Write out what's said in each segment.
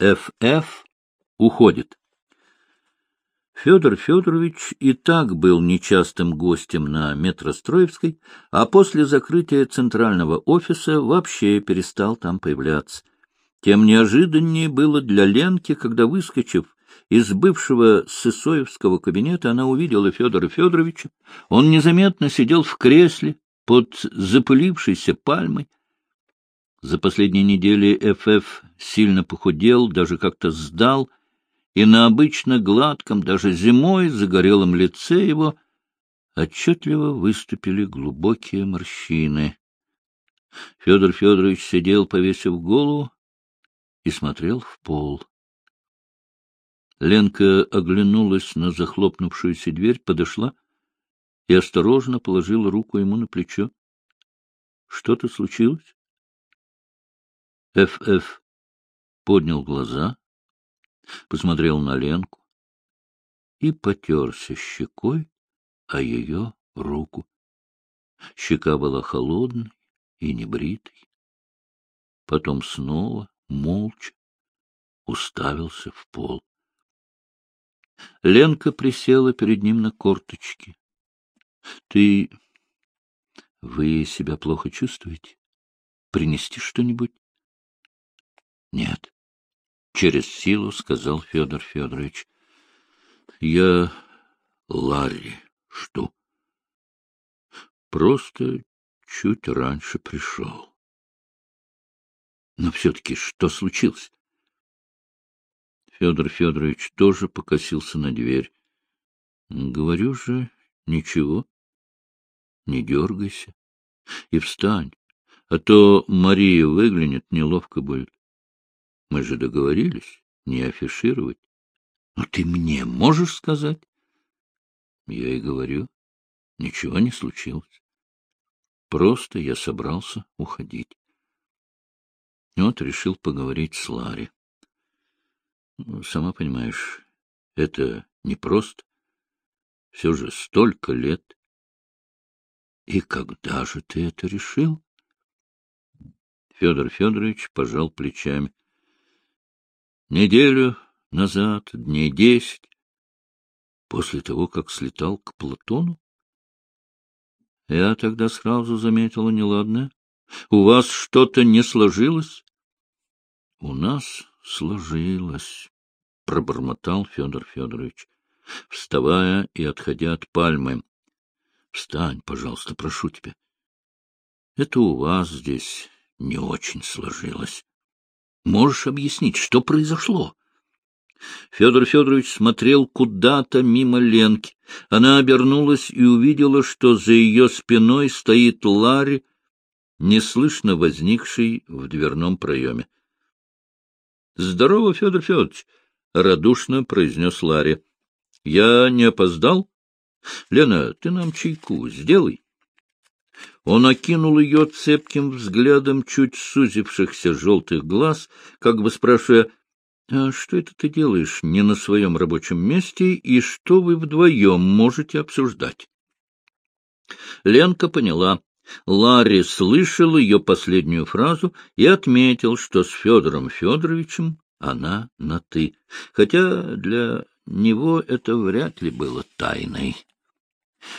ФФ уходит. Федор Федорович и так был нечастым гостем на Метростроевской, а после закрытия центрального офиса вообще перестал там появляться. Тем неожиданнее было для Ленки, когда, выскочив из бывшего Сысоевского кабинета, она увидела Федора Федоровича. Он незаметно сидел в кресле под запылившейся пальмой. За последние недели ФФ сильно похудел, даже как-то сдал — и на обычно гладком, даже зимой, загорелом лице его отчетливо выступили глубокие морщины. Федор Федорович сидел, повесив голову, и смотрел в пол. Ленка оглянулась на захлопнувшуюся дверь, подошла и осторожно положила руку ему на плечо. — Что-то случилось? Ф.Ф. поднял глаза, посмотрел на Ленку и потерся щекой о ее руку. Щека была холодной и небритой. Потом снова, молча, уставился в пол. Ленка присела перед ним на корточки. — Ты... Вы себя плохо чувствуете? Принести что-нибудь? — Нет через силу сказал Федор Федорович. — Я Ларри жду. Просто чуть раньше пришел. Но все-таки что случилось? Федор Федорович тоже покосился на дверь. — Говорю же, ничего. Не дергайся. И встань, а то Мария выглянет, неловко будет. Мы же договорились не афишировать. Но ты мне можешь сказать? Я и говорю. Ничего не случилось. Просто я собрался уходить. Вот решил поговорить с Ларри. Ну, сама понимаешь, это непросто. Все же столько лет. И когда же ты это решил? Федор Федорович пожал плечами. Неделю назад, дней десять, после того, как слетал к Платону. Я тогда сразу заметила неладное. У вас что-то не сложилось? У нас сложилось, — пробормотал Федор Федорович, вставая и отходя от пальмы. — Встань, пожалуйста, прошу тебя. Это у вас здесь не очень сложилось. Можешь объяснить, что произошло? Федор Федорович смотрел куда-то мимо Ленки. Она обернулась и увидела, что за ее спиной стоит Ларри, неслышно возникший в дверном проеме. — Здорово, Федор Федорович! — радушно произнес Ларри. — Я не опоздал? — Лена, ты нам чайку сделай. Он окинул ее цепким взглядом чуть сузившихся желтых глаз, как бы спрашивая, «А что это ты делаешь не на своем рабочем месте, и что вы вдвоем можете обсуждать?» Ленка поняла. Ларри слышал ее последнюю фразу и отметил, что с Федором Федоровичем она на «ты», хотя для него это вряд ли было тайной.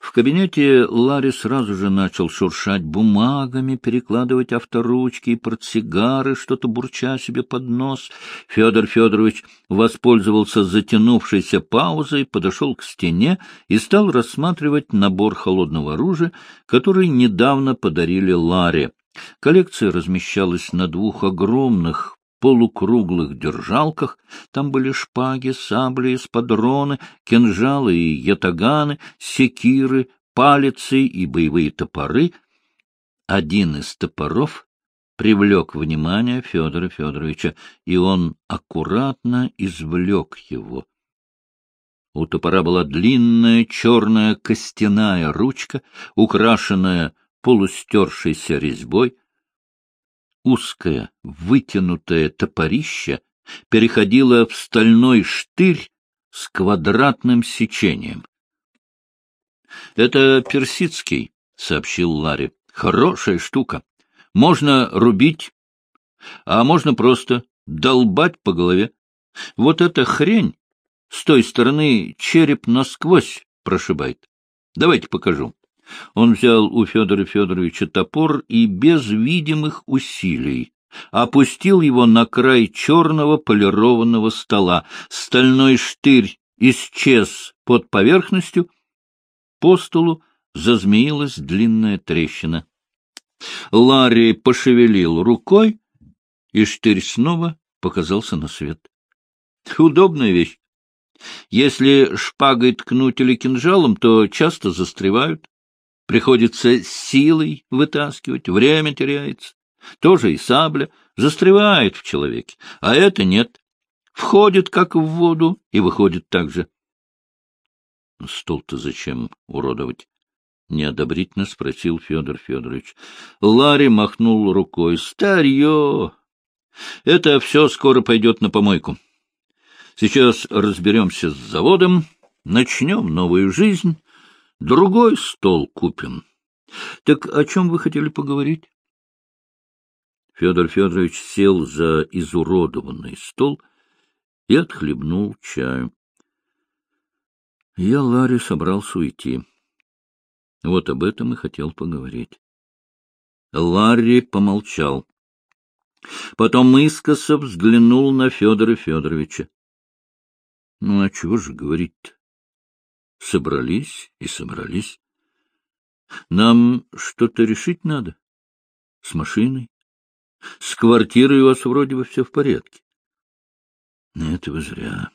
В кабинете Ларри сразу же начал шуршать бумагами, перекладывать авторучки и портсигары, что-то бурча себе под нос. Федор Федорович воспользовался затянувшейся паузой, подошел к стене и стал рассматривать набор холодного оружия, который недавно подарили Ларе. Коллекция размещалась на двух огромных полукруглых держалках. Там были шпаги, сабли, эспадроны, кинжалы и ятаганы, секиры, палицы и боевые топоры. Один из топоров привлек внимание Федора Федоровича, и он аккуратно извлек его. У топора была длинная черная костяная ручка, украшенная полустершейся резьбой, узкое, вытянутое топорище переходило в стальной штырь с квадратным сечением. — Это персидский, — сообщил Ларри. — Хорошая штука. Можно рубить, а можно просто долбать по голове. Вот эта хрень с той стороны череп насквозь прошибает. Давайте покажу. Он взял у Федора Федоровича топор и без видимых усилий опустил его на край черного полированного стола. Стальной штырь исчез под поверхностью. По столу зазмеилась длинная трещина. Ларри пошевелил рукой, и штырь снова показался на свет. Удобная вещь. Если шпагой ткнуть или кинжалом, то часто застревают. Приходится силой вытаскивать, время теряется. Тоже и сабля застревает в человеке, а это нет. Входит, как в воду, и выходит так же. Стол-то зачем уродовать? — неодобрительно спросил Федор Федорович. Ларри махнул рукой. — Старье! Это все скоро пойдет на помойку. Сейчас разберемся с заводом, начнем новую жизнь, другой стол купим. Так о чем вы хотели поговорить? Федор Федорович сел за изуродованный стол и отхлебнул чаю. Я, Ларри, собрался уйти. Вот об этом и хотел поговорить. Ларри помолчал. Потом искоса взглянул на Федора Федоровича. — Ну, а чего же говорить-то? Собрались и собрались. Нам что-то решить надо. С машиной. С квартирой у вас вроде бы все в порядке. Это вы зря.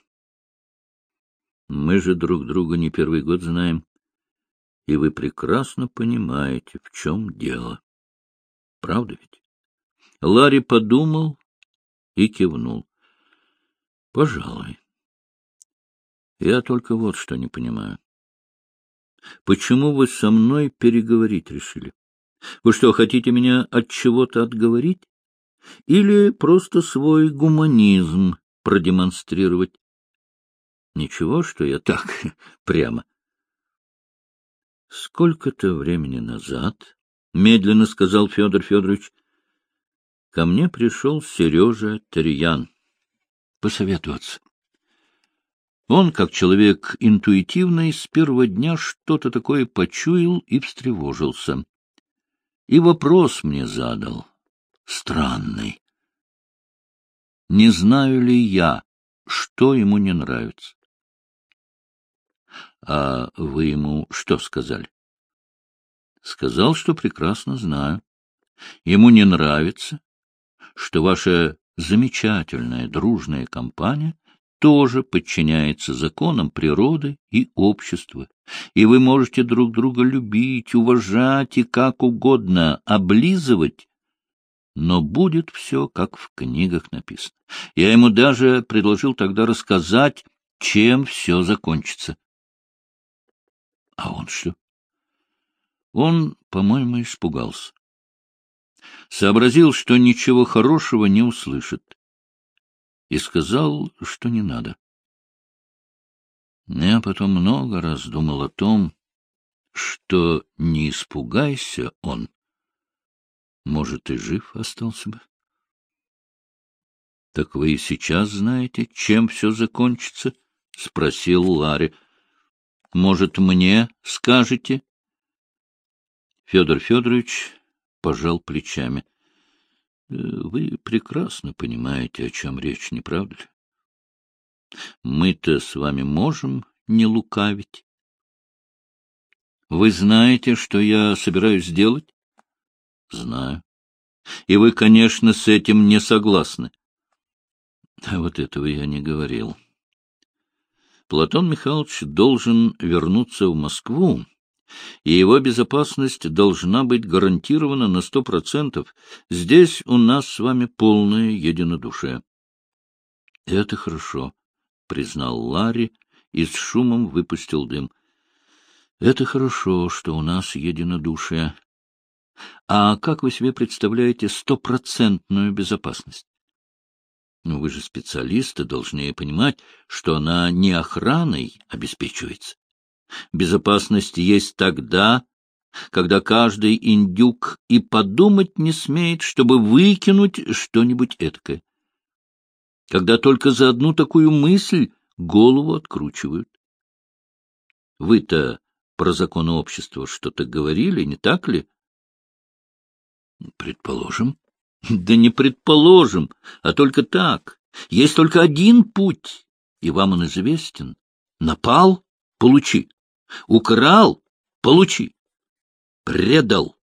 Мы же друг друга не первый год знаем и вы прекрасно понимаете, в чем дело. Правда ведь? Ларри подумал и кивнул. — Пожалуй. Я только вот что не понимаю. Почему вы со мной переговорить решили? Вы что, хотите меня от чего-то отговорить? Или просто свой гуманизм продемонстрировать? Ничего, что я так прямо. Сколько-то времени назад, — медленно сказал Федор Федорович, — ко мне пришел Сережа Тарьян посоветоваться. Он, как человек интуитивный, с первого дня что-то такое почуял и встревожился. И вопрос мне задал, странный. Не знаю ли я, что ему не нравится? — А вы ему что сказали? — Сказал, что прекрасно знаю. Ему не нравится, что ваша замечательная дружная компания тоже подчиняется законам природы и общества, и вы можете друг друга любить, уважать и как угодно облизывать, но будет все, как в книгах написано. Я ему даже предложил тогда рассказать, чем все закончится. А он что? Он, по-моему, испугался. Сообразил, что ничего хорошего не услышит. И сказал, что не надо. Я потом много раз думал о том, что не испугайся он, может, и жив остался бы. — Так вы и сейчас знаете, чем все закончится? — спросил Ларри. Может, мне скажете? Федор Федорович пожал плечами. «Э, — Вы прекрасно понимаете, о чем речь, не правда ли? Мы-то с вами можем не лукавить. Вы знаете, что я собираюсь сделать? Знаю. И вы, конечно, с этим не согласны. А вот этого я не говорил. Платон Михайлович должен вернуться в Москву, и его безопасность должна быть гарантирована на сто процентов. Здесь у нас с вами полное единодушие. — Это хорошо, — признал Ларри и с шумом выпустил дым. — Это хорошо, что у нас единодушие. А как вы себе представляете стопроцентную безопасность? Но вы же специалисты должны понимать, что она не охраной обеспечивается. Безопасность есть тогда, когда каждый индюк и подумать не смеет, чтобы выкинуть что-нибудь эткое. когда только за одну такую мысль голову откручивают. Вы-то про законы общества что-то говорили, не так ли? Предположим. Да не предположим, а только так. Есть только один путь, и вам он известен. Напал — получи. Украл — получи. Предал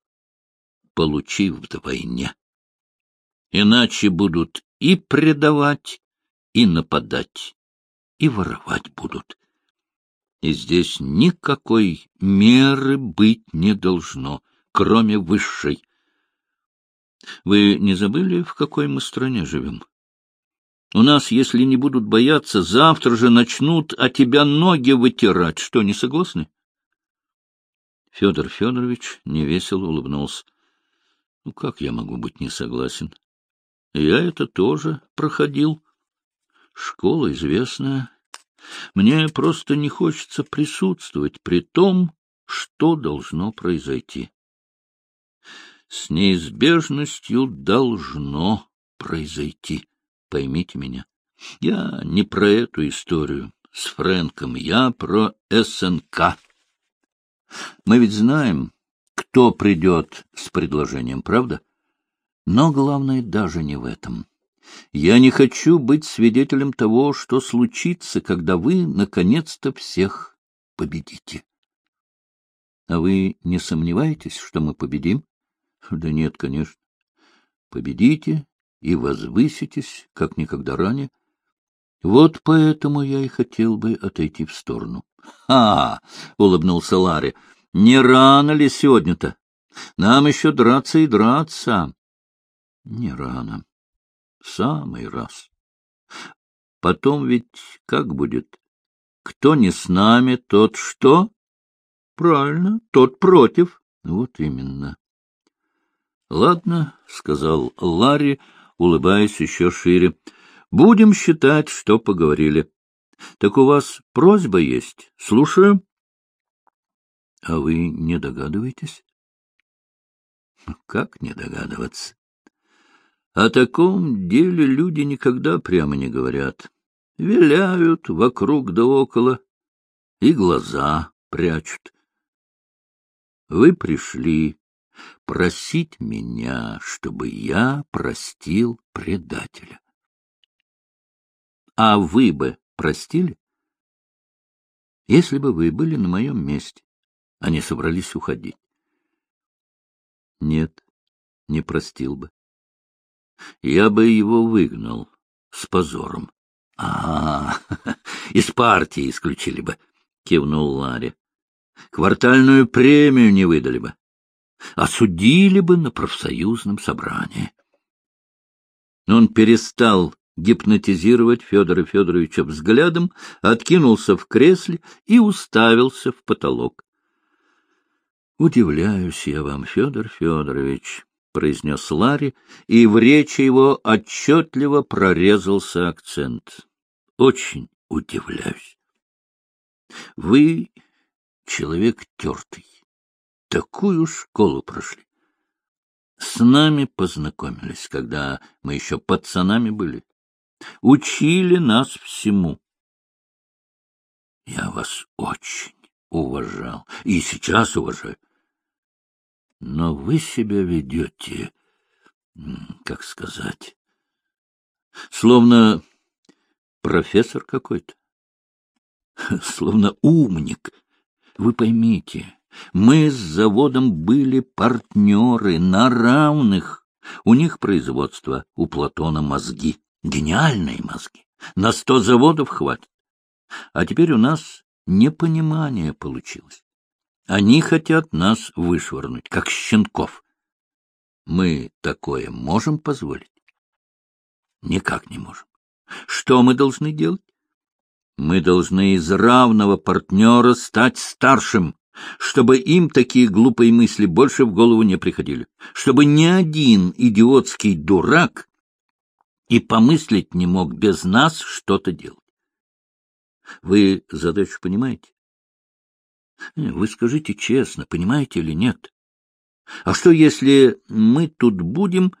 — получи вдвойне. Иначе будут и предавать, и нападать, и воровать будут. И здесь никакой меры быть не должно, кроме высшей. Вы не забыли, в какой мы стране живем? У нас, если не будут бояться, завтра же начнут о тебя ноги вытирать. Что, не согласны? Федор Федорович невесело улыбнулся. Ну, как я могу быть не согласен? Я это тоже проходил. Школа известная. Мне просто не хочется присутствовать при том, что должно произойти. С неизбежностью должно произойти, поймите меня. Я не про эту историю с Фрэнком, я про СНК. Мы ведь знаем, кто придет с предложением, правда? Но главное даже не в этом. Я не хочу быть свидетелем того, что случится, когда вы, наконец-то, всех победите. А вы не сомневаетесь, что мы победим? Да нет, конечно. Победите и возвыситесь, как никогда ранее. Вот поэтому я и хотел бы отойти в сторону. — Ха! — улыбнулся Ларри. — Не рано ли сегодня-то? Нам еще драться и драться. — Не рано. Самый раз. Потом ведь как будет? Кто не с нами, тот что? Правильно, тот против. Вот именно. Ладно, — сказал Ларри, улыбаясь еще шире. Будем считать, что поговорили. Так у вас просьба есть? Слушаю. А вы не догадываетесь? Как не догадываться? О таком деле люди никогда прямо не говорят. Виляют вокруг да около и глаза прячут. Вы пришли просить меня, чтобы я простил предателя. А вы бы простили? Если бы вы были на моем месте, они собрались уходить. Нет, не простил бы я бы его выгнал с позором. — А, из партии исключили бы, — кивнул Ларри. — Квартальную премию не выдали бы. Осудили бы на профсоюзном собрании. Он перестал гипнотизировать Федора Федоровича взглядом, откинулся в кресле и уставился в потолок. — Удивляюсь я вам, Федор Федорович, — произнес Ларри, и в речи его отчетливо прорезался акцент. — Очень удивляюсь. Вы человек тертый. Такую школу прошли. С нами познакомились, когда мы еще пацанами были. Учили нас всему. Я вас очень уважал и сейчас уважаю. Но вы себя ведете, как сказать, словно профессор какой-то, словно умник. Вы поймите, мы с заводом были партнеры на равных. У них производство, у Платона мозги, гениальные мозги. На сто заводов хватит. А теперь у нас непонимание получилось. Они хотят нас вышвырнуть, как щенков. Мы такое можем позволить? Никак не можем. Что мы должны делать? Мы должны из равного партнера стать старшим, чтобы им такие глупые мысли больше в голову не приходили, чтобы ни один идиотский дурак и помыслить не мог без нас что-то делать. Вы задачу понимаете? Э, вы скажите честно, понимаете или нет? А что, если мы тут будем,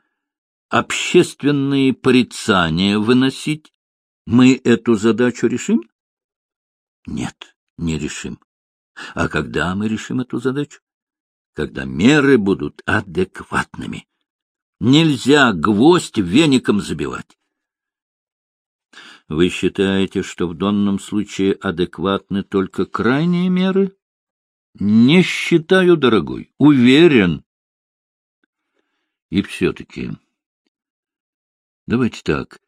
общественные порицания выносить, мы эту задачу решим? Нет, не решим. А когда мы решим эту задачу? Когда меры будут адекватными. Нельзя гвоздь веником забивать. Вы считаете, что в данном случае адекватны только крайние меры? Не считаю, дорогой, уверен. И все-таки... Давайте так.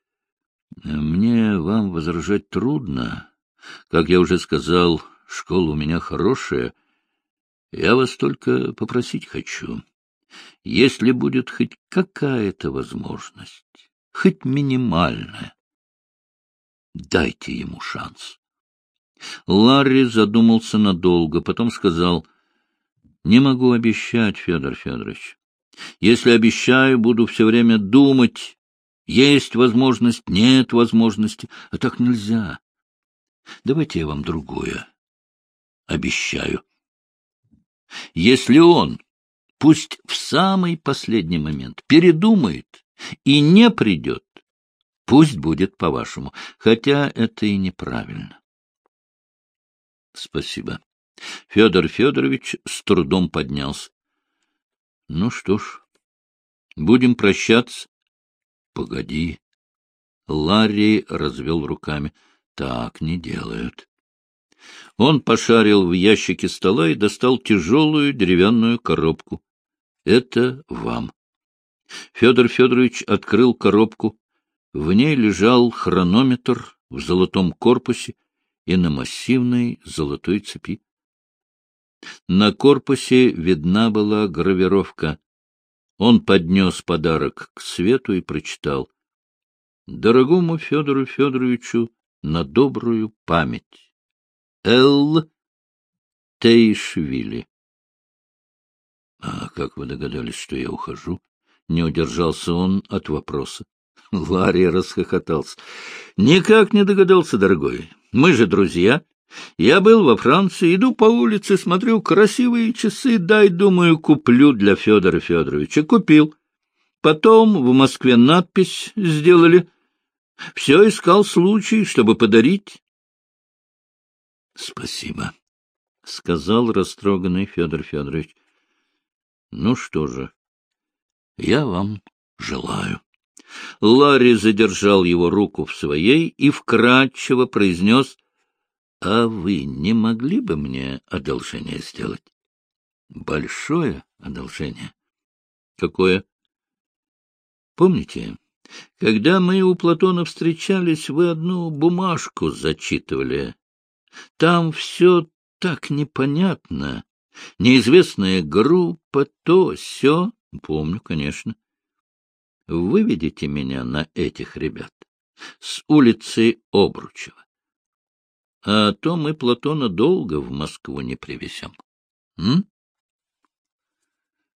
Мне вам возражать трудно. Как я уже сказал, школа у меня хорошая. Я вас только попросить хочу. Если будет хоть какая-то возможность, хоть минимальная, дайте ему шанс. Ларри задумался надолго, потом сказал, — Не могу обещать, Федор Федорович. Если обещаю, буду все время думать, есть возможность, нет возможности, а так нельзя. Давайте я вам другое обещаю. Если он, пусть в самый последний момент, передумает и не придет, пусть будет по-вашему, хотя это и неправильно. Спасибо. Федор Федорович с трудом поднялся. Ну что ж, будем прощаться. Погоди. Ларри развел руками. Так не делают. Он пошарил в ящике стола и достал тяжелую деревянную коробку. — Это вам. Федор Федорович открыл коробку. В ней лежал хронометр в золотом корпусе и на массивной золотой цепи. На корпусе видна была гравировка. Он поднес подарок к свету и прочитал. «Дорогому Федору Федоровичу на добрую память. Л. Тейшвили». «А как вы догадались, что я ухожу?» Не удержался он от вопроса. Ларри расхохотался. — Никак не догадался, дорогой. Мы же друзья. Я был во Франции, иду по улице, смотрю, красивые часы, дай, думаю, куплю для Федора Федоровича. Купил. Потом в Москве надпись сделали. Все искал случай, чтобы подарить. — Спасибо, — сказал растроганный Федор Федорович. — Ну что же, я вам желаю. Ларри задержал его руку в своей и вкратчиво произнес, — А вы не могли бы мне одолжение сделать? — Большое одолжение. — Какое? — Помните, когда мы у Платона встречались, вы одну бумажку зачитывали. Там все так непонятно. Неизвестная группа, то, все. Помню, конечно выведите меня на этих ребят с улицы Обручева. А то мы Платона долго в Москву не привезем. М?